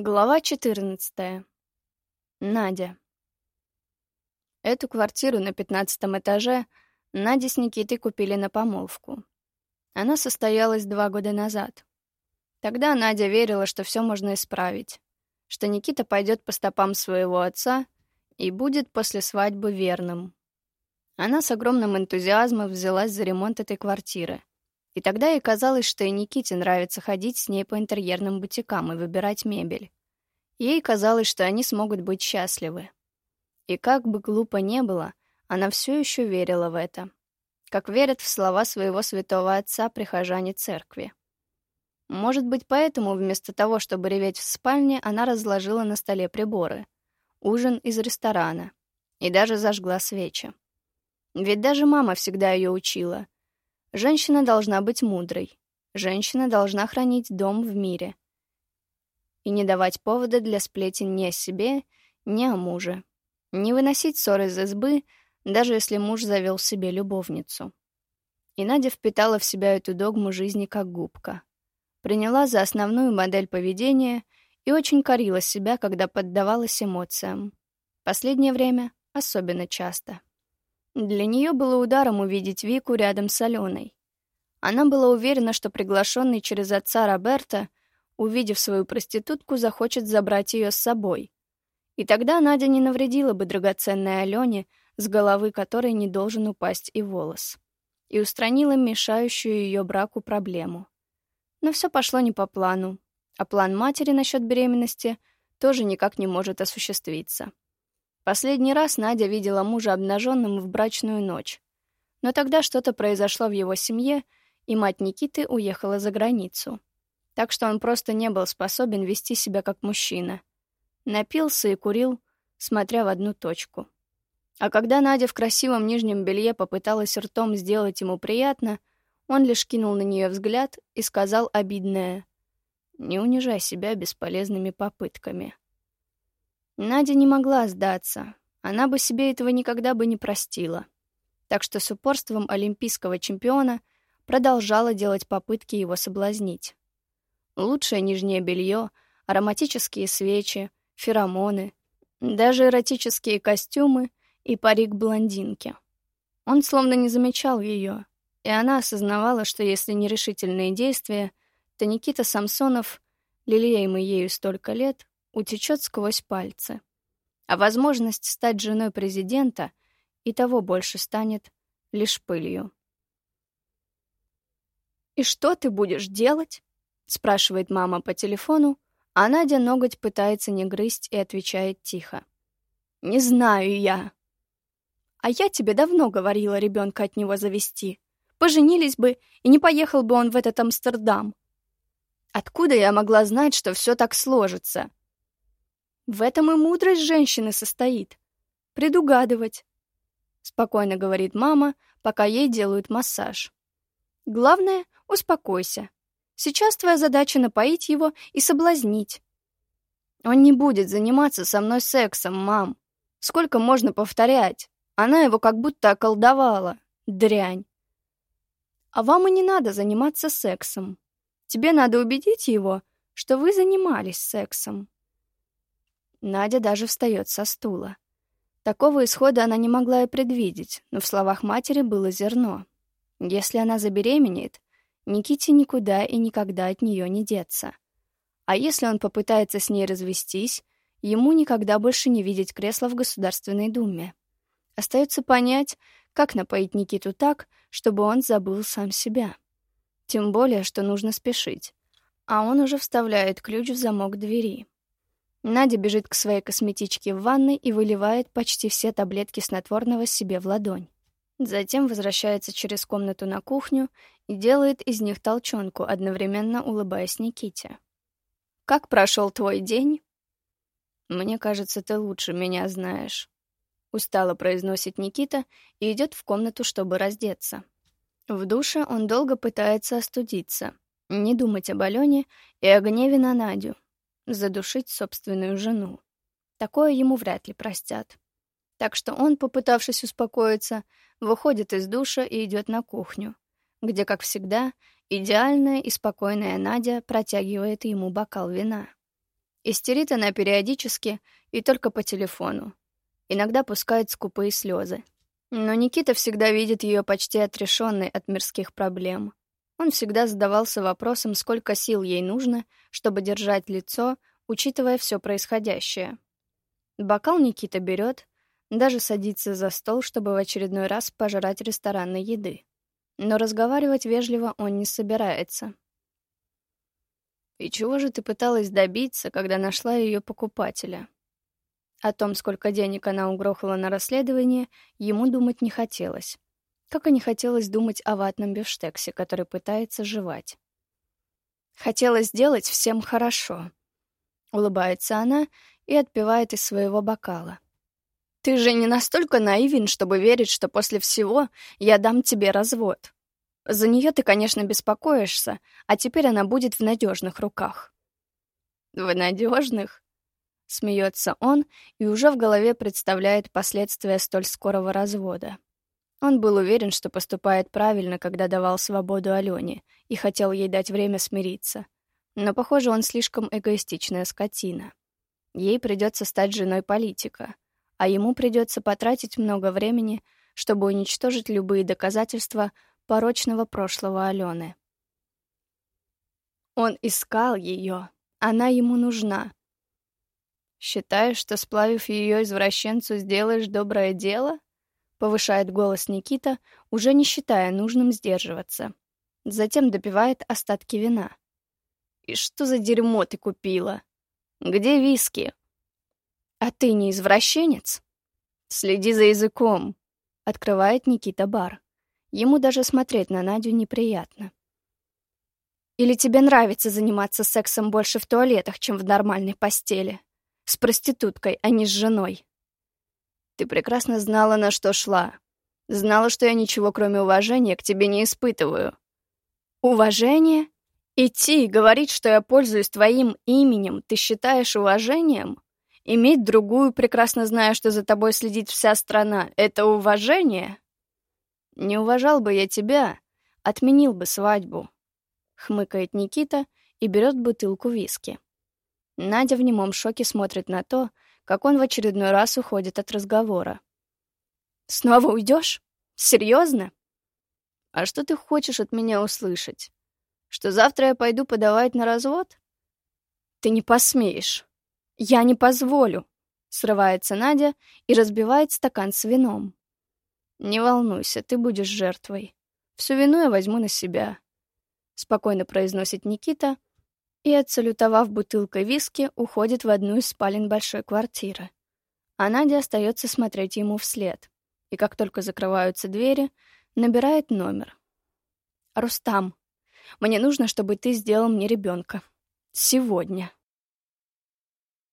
Глава 14. Надя. Эту квартиру на пятнадцатом этаже Надя с Никитой купили на помолвку. Она состоялась два года назад. Тогда Надя верила, что все можно исправить, что Никита пойдет по стопам своего отца и будет после свадьбы верным. Она с огромным энтузиазмом взялась за ремонт этой квартиры. И тогда ей казалось, что и Никите нравится ходить с ней по интерьерным бутикам и выбирать мебель. Ей казалось, что они смогут быть счастливы. И как бы глупо не было, она все еще верила в это. Как верят в слова своего святого отца прихожане церкви. Может быть, поэтому вместо того, чтобы реветь в спальне, она разложила на столе приборы. Ужин из ресторана. И даже зажгла свечи. Ведь даже мама всегда ее учила — Женщина должна быть мудрой. Женщина должна хранить дом в мире. И не давать повода для сплетен ни о себе, ни о муже. Не выносить ссоры из избы, даже если муж завел себе любовницу. И Надя впитала в себя эту догму жизни как губка. Приняла за основную модель поведения и очень корила себя, когда поддавалась эмоциям. Последнее время особенно часто. Для нее было ударом увидеть Вику рядом с Аленой. Она была уверена, что приглашенный через отца Роберта, увидев свою проститутку, захочет забрать ее с собой. И тогда Надя не навредила бы драгоценной Алене, с головы которой не должен упасть и волос, и устранила мешающую ее браку проблему. Но все пошло не по плану, а план матери насчет беременности тоже никак не может осуществиться. Последний раз Надя видела мужа обнаженным в брачную ночь. Но тогда что-то произошло в его семье, и мать Никиты уехала за границу. Так что он просто не был способен вести себя как мужчина. Напился и курил, смотря в одну точку. А когда Надя в красивом нижнем белье попыталась ртом сделать ему приятно, он лишь кинул на нее взгляд и сказал обидное «Не унижай себя бесполезными попытками». Надя не могла сдаться. Она бы себе этого никогда бы не простила. Так что с упорством олимпийского чемпиона продолжала делать попытки его соблазнить. Лучшее нижнее белье, ароматические свечи, феромоны, даже эротические костюмы и парик блондинки. Он словно не замечал ее, и она осознавала, что если не решительные действия, то Никита Самсонов, лелеемый ею столько лет, утечет сквозь пальцы. А возможность стать женой президента и того больше станет лишь пылью. «И что ты будешь делать?» — спрашивает мама по телефону, а Надя ноготь пытается не грызть и отвечает тихо. «Не знаю я». «А я тебе давно говорила ребенка от него завести. Поженились бы, и не поехал бы он в этот Амстердам». «Откуда я могла знать, что все так сложится?» В этом и мудрость женщины состоит. Предугадывать. Спокойно говорит мама, пока ей делают массаж. Главное, успокойся. Сейчас твоя задача напоить его и соблазнить. Он не будет заниматься со мной сексом, мам. Сколько можно повторять? Она его как будто околдовала. Дрянь. А вам и не надо заниматься сексом. Тебе надо убедить его, что вы занимались сексом. Надя даже встает со стула. Такого исхода она не могла и предвидеть, но в словах матери было зерно. Если она забеременеет, Никите никуда и никогда от нее не деться. А если он попытается с ней развестись, ему никогда больше не видеть кресла в Государственной Думе. Остается понять, как напоить Никиту так, чтобы он забыл сам себя. Тем более, что нужно спешить. А он уже вставляет ключ в замок двери. Надя бежит к своей косметичке в ванной и выливает почти все таблетки снотворного себе в ладонь. Затем возвращается через комнату на кухню и делает из них толчонку, одновременно улыбаясь Никите. «Как прошел твой день?» «Мне кажется, ты лучше меня знаешь», — устало произносит Никита и идет в комнату, чтобы раздеться. В душе он долго пытается остудиться, не думать об Алене и о гневе на Надю, задушить собственную жену. Такое ему вряд ли простят. Так что он, попытавшись успокоиться, выходит из душа и идет на кухню, где, как всегда, идеальная и спокойная Надя протягивает ему бокал вина. Истерит она периодически и только по телефону. Иногда пускает скупые слезы. Но Никита всегда видит ее почти отрешенной от мирских проблем. Он всегда задавался вопросом, сколько сил ей нужно, чтобы держать лицо, учитывая все происходящее. Бокал Никита берет, даже садится за стол, чтобы в очередной раз пожрать ресторанной еды. Но разговаривать вежливо он не собирается. «И чего же ты пыталась добиться, когда нашла ее покупателя?» О том, сколько денег она угрохала на расследование, ему думать не хотелось. Как и не хотелось думать о ватном бифштексе, который пытается жевать. Хотелось сделать всем хорошо. Улыбается она и отпивает из своего бокала. Ты же не настолько наивен, чтобы верить, что после всего я дам тебе развод. За нее ты, конечно, беспокоишься, а теперь она будет в надежных руках. В надежных? Смеется он и уже в голове представляет последствия столь скорого развода. Он был уверен, что поступает правильно, когда давал свободу Алене, и хотел ей дать время смириться. Но, похоже, он слишком эгоистичная скотина. Ей придется стать женой политика, а ему придется потратить много времени, чтобы уничтожить любые доказательства порочного прошлого Алены. Он искал ее, она ему нужна. Считаешь, что, сплавив ее извращенцу, сделаешь доброе дело? Повышает голос Никита, уже не считая нужным сдерживаться. Затем допивает остатки вина. «И что за дерьмо ты купила? Где виски?» «А ты не извращенец?» «Следи за языком», — открывает Никита бар. Ему даже смотреть на Надю неприятно. «Или тебе нравится заниматься сексом больше в туалетах, чем в нормальной постели? С проституткой, а не с женой?» Ты прекрасно знала, на что шла. Знала, что я ничего, кроме уважения, к тебе не испытываю. Уважение? Идти и говорить, что я пользуюсь твоим именем, ты считаешь уважением? Иметь другую, прекрасно зная, что за тобой следит вся страна, это уважение? Не уважал бы я тебя, отменил бы свадьбу. Хмыкает Никита и берет бутылку виски. Надя в немом шоке смотрит на то, как он в очередной раз уходит от разговора. «Снова уйдешь? Серьезно? А что ты хочешь от меня услышать? Что завтра я пойду подавать на развод? Ты не посмеешь. Я не позволю!» Срывается Надя и разбивает стакан с вином. «Не волнуйся, ты будешь жертвой. Всю вину я возьму на себя», — спокойно произносит Никита, — и, отсалютовав бутылкой виски, уходит в одну из спален большой квартиры. А Надя остается смотреть ему вслед, и как только закрываются двери, набирает номер. «Рустам, мне нужно, чтобы ты сделал мне ребенка. Сегодня».